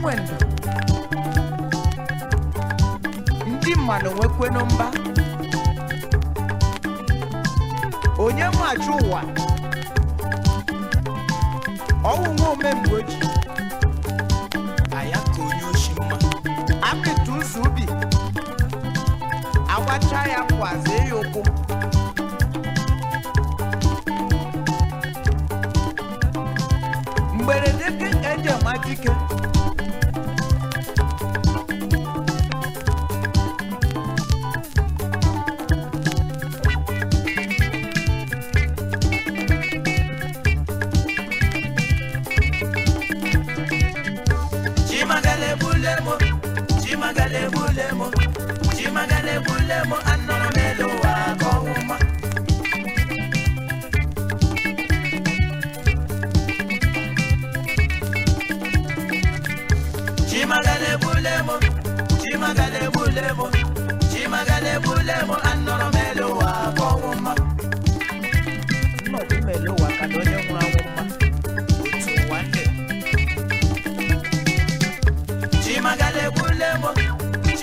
enwe ndụ ndị mmanụ nwekwenu mba onye nwe ụwa? Ọwụ nwa omemgbe ojii amịtụ ụzọ ubi. Agbacha ya kwazie ya ụkwụ. Mgberede eji ama chimagale bulemo chimagale bulemo anọrọ m elu ụwa ka ọnwụma chimagale bulemo chimagale bulemo chimagale bulemo anọrọ m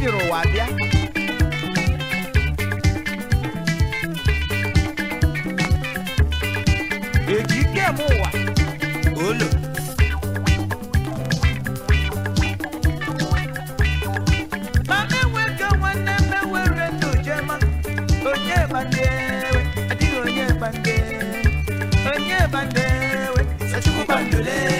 bịara ụwa bịa eji ike olo ma enweke onye bandewe. Onye bandewe. Onye bandole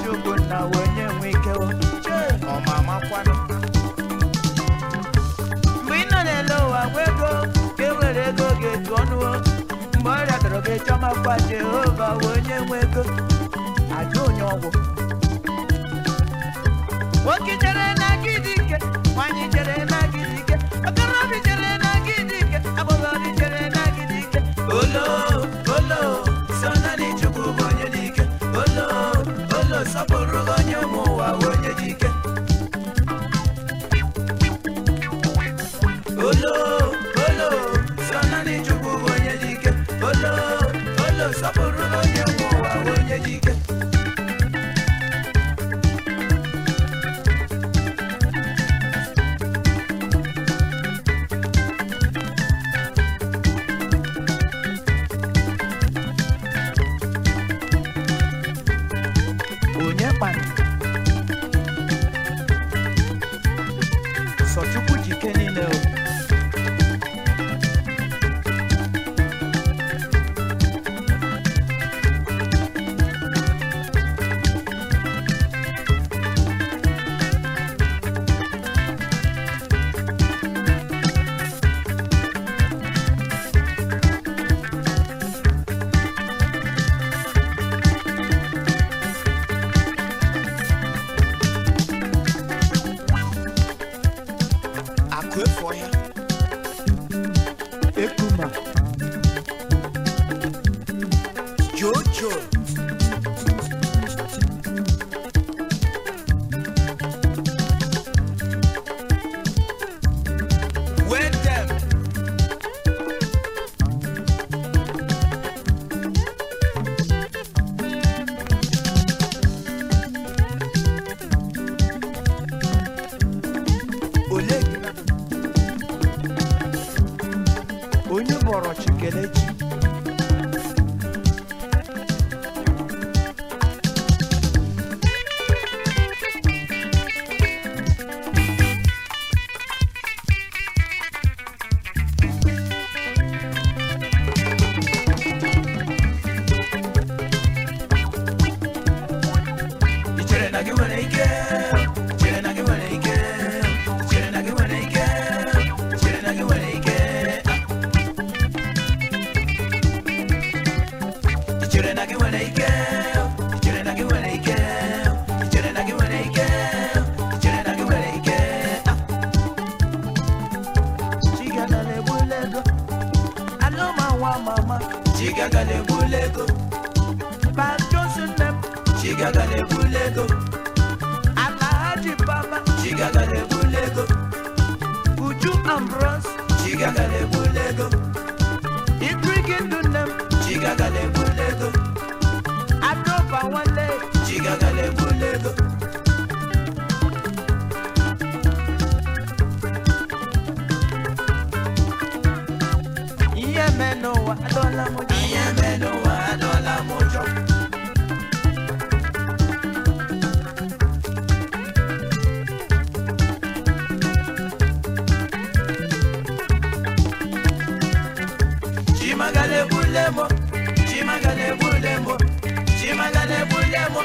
chọma kwa jehova wee nye nwe ego ajụ onye chere na gị dị chere na gị dị chere na gị dị chere na gị olo olo so naanị chukwu bụ onye dị ike olo olo sọpụrụ onye ụmụ ụwa onye chimagala ebule mo chimagala ebule mo chimagala ebule mo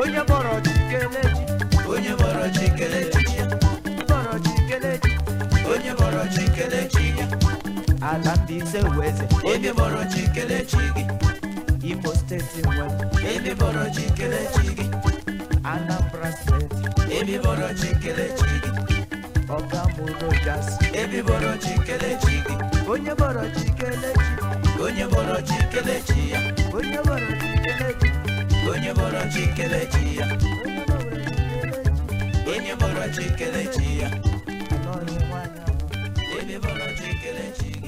Onye Boro Chikelechi, onye bọrọ chi Ala Mbize Weze, ebe bọrọ chi kelee chi gị Imo State West, ebe bọrọ chi kelee chi gị Anambra State, ebe bọrọ chi kelee chi gị Ogamuro Jas, ebe bọrọ chi kelee chi gị Onye Boro Chikelechi, onye bọrọ chi kelee chi ya Onye Boro Chikelechi, onye bọrọ chi kelee chi Onye Boro Chikelechi, onye